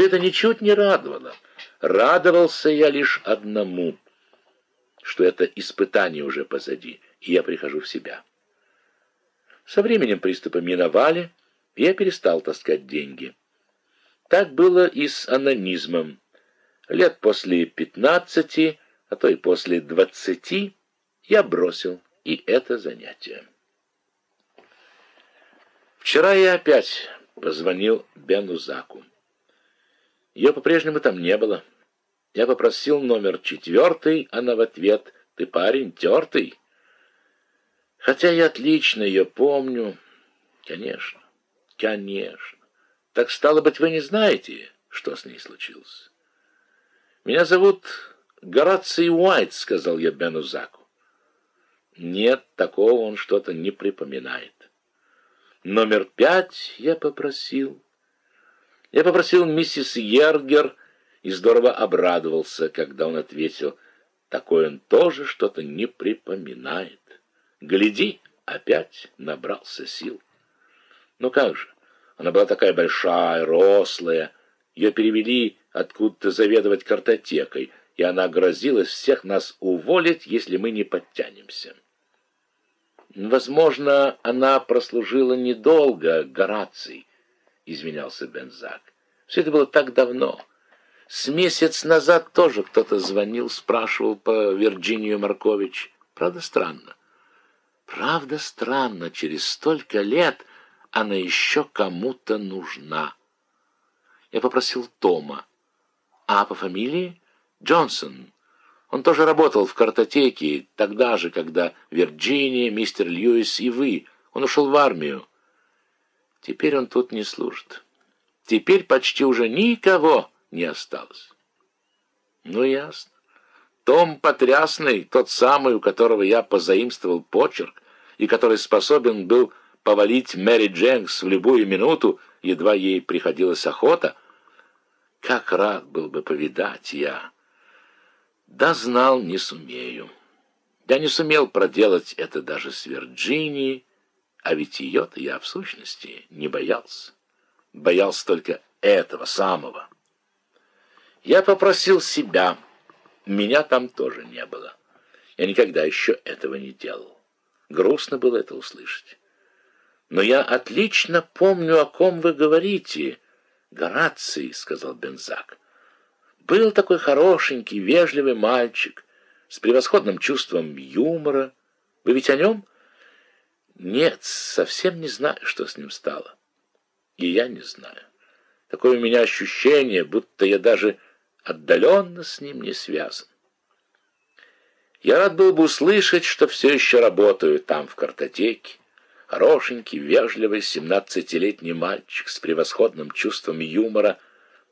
все это ничуть не радовало. Радовался я лишь одному, что это испытание уже позади, и я прихожу в себя. Со временем приступы миновали, и я перестал таскать деньги. Так было и с анонизмом. Лет после пятнадцати, а то и после двадцати, я бросил и это занятие. Вчера я опять позвонил Бену Заку. Ее по-прежнему там не было. Я попросил номер четвертый, она в ответ «Ты парень тертый». Хотя я отлично ее помню. Конечно, конечно. Так стало быть, вы не знаете, что с ней случилось. Меня зовут Гораций Уайт, сказал я Бену Заку. Нет, такого он что-то не припоминает. Номер пять я попросил. Я попросил миссис Ергер и здорово обрадовался, когда он ответил, такой он тоже что-то не припоминает. Гляди, опять набрался сил. Ну как же, она была такая большая, рослая. Ее перевели откуда-то заведовать картотекой, и она грозилась всех нас уволить, если мы не подтянемся. Возможно, она прослужила недолго, Гораций, извинялся Бензак. Все это было так давно. С месяц назад тоже кто-то звонил, спрашивал по Вирджинию Маркович. Правда, странно. Правда, странно, через столько лет она еще кому-то нужна. Я попросил Тома. А по фамилии? Джонсон. Он тоже работал в картотеке, тогда же, когда Вирджиния, мистер Льюис и вы. Он ушел в армию. Теперь он тут не служит. Теперь почти уже никого не осталось. Ну, ясно. Том Потрясный, тот самый, у которого я позаимствовал почерк, и который способен был повалить Мэри Дженкс в любую минуту, едва ей приходилась охота, как рад был бы повидать я. Да знал, не сумею. Я не сумел проделать это даже с Вирджинией, а ведь ее-то я в сущности не боялся. Боялся только этого самого. Я попросил себя. Меня там тоже не было. Я никогда еще этого не делал. Грустно было это услышать. Но я отлично помню, о ком вы говорите. Гораций, — сказал Бензак. Был такой хорошенький, вежливый мальчик с превосходным чувством юмора. Вы ведь о нем? Нет, совсем не знаю, что с ним стало. И я не знаю. Такое у меня ощущение, будто я даже отдаленно с ним не связан. Я рад был бы услышать, что все еще работаю там, в картотеке. Хорошенький, вежливый, семнадцатилетний мальчик с превосходным чувством юмора,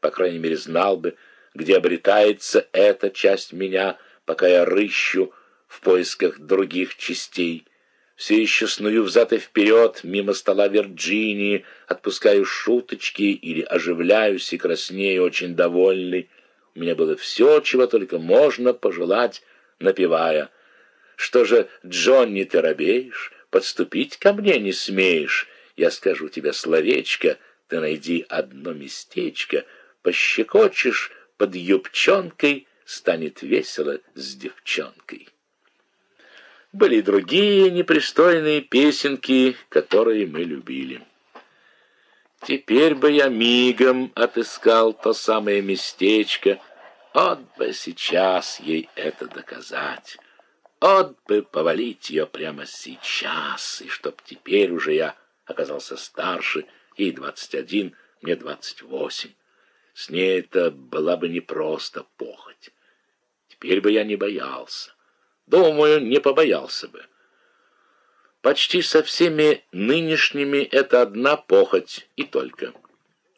по крайней мере, знал бы, где обретается эта часть меня, пока я рыщу в поисках других частей. Все еще сную взад и вперед, мимо стола Вирджинии, отпускаю шуточки или оживляюсь и краснею, очень довольный. У меня было все, чего только можно пожелать, напевая. «Что же, Джонни, ты робеешь? Подступить ко мне не смеешь? Я скажу тебе словечко, ты найди одно местечко, пощекочешь под юбчонкой станет весело с девчонкой. Были и другие непристойные песенки, которые мы любили. Теперь бы я мигом отыскал то самое местечко, от бы сейчас ей это доказать. От бы повалить ее прямо сейчас, и чтоб теперь уже я оказался старше, ей двадцать один, мне двадцать восемь. С ней это была бы не просто похоть. Теперь бы я не боялся. Думаю, не побоялся бы. Почти со всеми нынешними это одна похоть и только.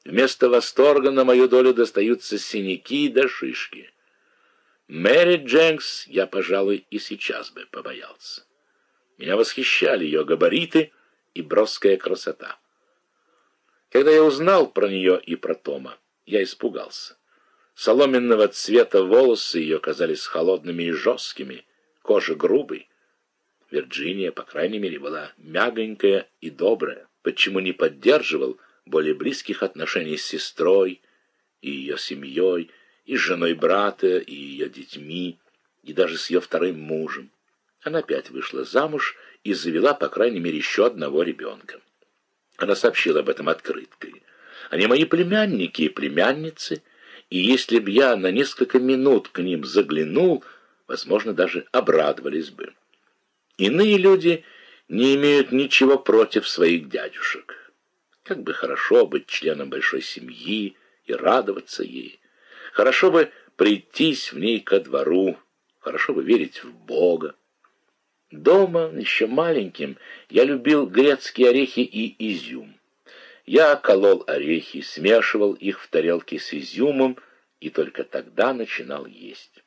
Вместо восторга на мою долю достаются синяки да шишки. Мэри Дженкс я, пожалуй, и сейчас бы побоялся. Меня восхищали ее габариты и броская красота. Когда я узнал про нее и про Тома, я испугался. Соломенного цвета волосы ее казались холодными и жесткими, кожа грубой. Вирджиния, по крайней мере, была мягонькая и добрая, почему не поддерживал более близких отношений с сестрой, и ее семьей, и с женой брата, и ее детьми, и даже с ее вторым мужем. Она опять вышла замуж и завела, по крайней мере, еще одного ребенка. Она сообщила об этом открыткой. Они мои племянники и племянницы, и если б я на несколько минут к ним заглянул, возможно, даже обрадовались бы. Иные люди не имеют ничего против своих дядюшек. Как бы хорошо быть членом большой семьи и радоваться ей. Хорошо бы прийтись в ней ко двору, хорошо бы верить в Бога. Дома, еще маленьким, я любил грецкие орехи и изюм. Я колол орехи, смешивал их в тарелке с изюмом и только тогда начинал есть.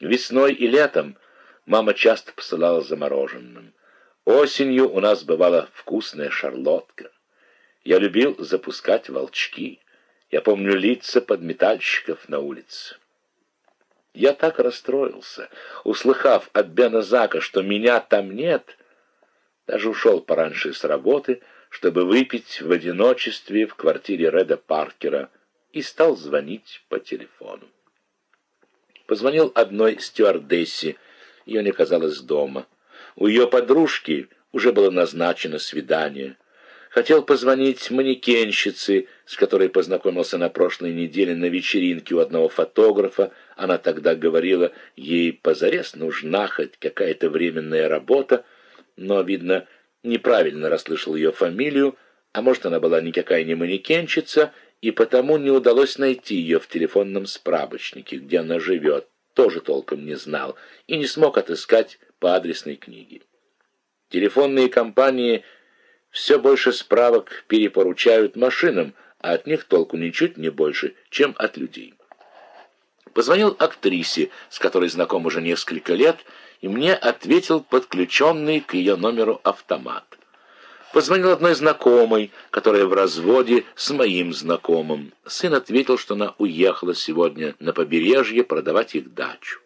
Весной и летом мама часто посылала замороженным. Осенью у нас бывала вкусная шарлотка. Я любил запускать волчки. Я помню лица подметальщиков на улице. Я так расстроился, услыхав от Бена Зака, что меня там нет, даже ушел пораньше с работы, чтобы выпить в одиночестве в квартире Реда Паркера и стал звонить по телефону. Позвонил одной стюардессе, ее не казалось дома. У ее подружки уже было назначено свидание. Хотел позвонить манекенщице, с которой познакомился на прошлой неделе на вечеринке у одного фотографа. Она тогда говорила, ей позарез нужна хоть какая-то временная работа, но, видно, неправильно расслышал ее фамилию, а может, она была никакая не манекенщица, и потому не удалось найти ее в телефонном справочнике, где она живет, тоже толком не знал, и не смог отыскать по адресной книге. Телефонные компании – все больше справок перепоручают машинам, а от них толку ничуть не больше, чем от людей. Позвонил актрисе, с которой знаком уже несколько лет, и мне ответил подключенный к ее номеру автомат. Позвонил одной знакомой, которая в разводе с моим знакомым. Сын ответил, что она уехала сегодня на побережье продавать их дачу.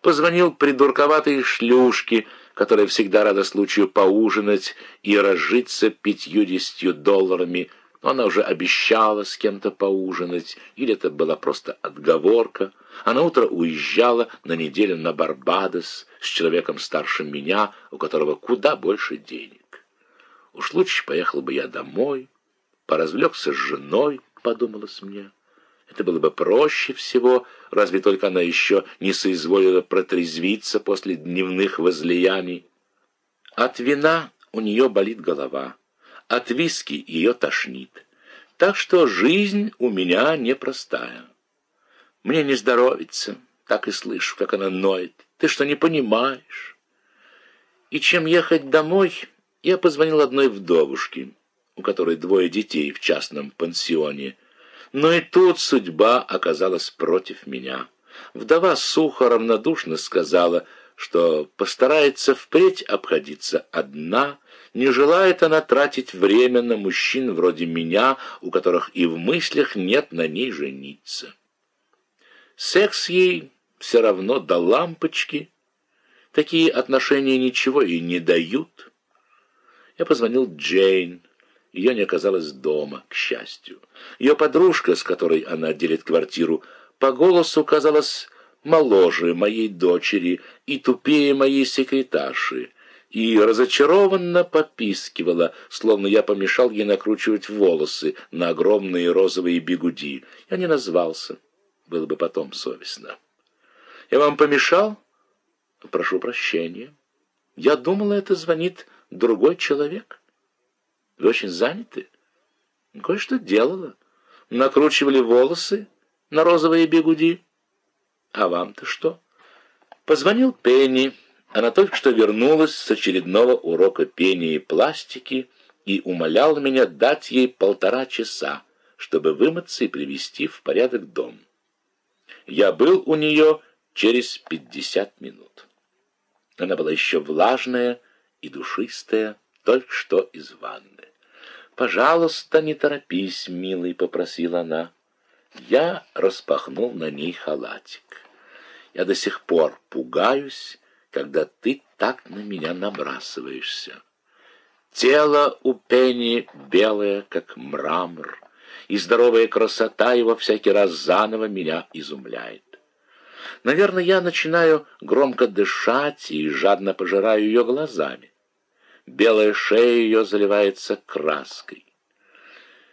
Позвонил придурковатой шлюшке, которая всегда рада случаю поужинать и разжиться пятьюдесятью долларами, но она уже обещала с кем-то поужинать, или это была просто отговорка. Она утро уезжала на неделю на Барбадос с человеком старше меня, у которого куда больше денег. Уж лучше поехал бы я домой, поразвлекся с женой, подумалось мне. Это было бы проще всего, разве только она еще не соизволила протрезвиться после дневных возлияний. От вина у нее болит голова, от виски ее тошнит. Так что жизнь у меня непростая. Мне не здоровится, так и слышу, как она ноет. Ты что, не понимаешь? И чем ехать домой, я позвонил одной вдовушке, у которой двое детей в частном пансионе, но и тут судьба оказалась против меня. Вдова сухо равнодушно сказала, что постарается впредь обходиться одна, не желает она тратить время на мужчин вроде меня, у которых и в мыслях нет на ней жениться. Секс ей все равно до лампочки. Такие отношения ничего и не дают. Я позвонил Джейн. Ее не оказалось дома, к счастью. Ее подружка, с которой она делит квартиру, по голосу казалась моложе моей дочери и тупее моей секретарши, и разочарованно попискивала, словно я помешал ей накручивать волосы на огромные розовые бегуди. Я не назвался, было бы потом совестно. «Я вам помешал?» «Прошу прощения. Я думала, это звонит другой человек». Вы очень заняты? Кое-что делала. Накручивали волосы на розовые бегуди. А вам-то что? Позвонил Пенни. Она только что вернулась с очередного урока пения и пластики и умоляла меня дать ей полтора часа, чтобы вымыться и привести в порядок дом. Я был у нее через пятьдесят минут. Она была еще влажная и душистая, только что из ванны. «Пожалуйста, не торопись, милый», — попросила она. Я распахнул на ней халатик. Я до сих пор пугаюсь, когда ты так на меня набрасываешься. Тело у Пенни белое, как мрамор, и здоровая красота его всякий раз заново меня изумляет. Наверное, я начинаю громко дышать и жадно пожираю ее глазами. Белая шея ее заливается краской.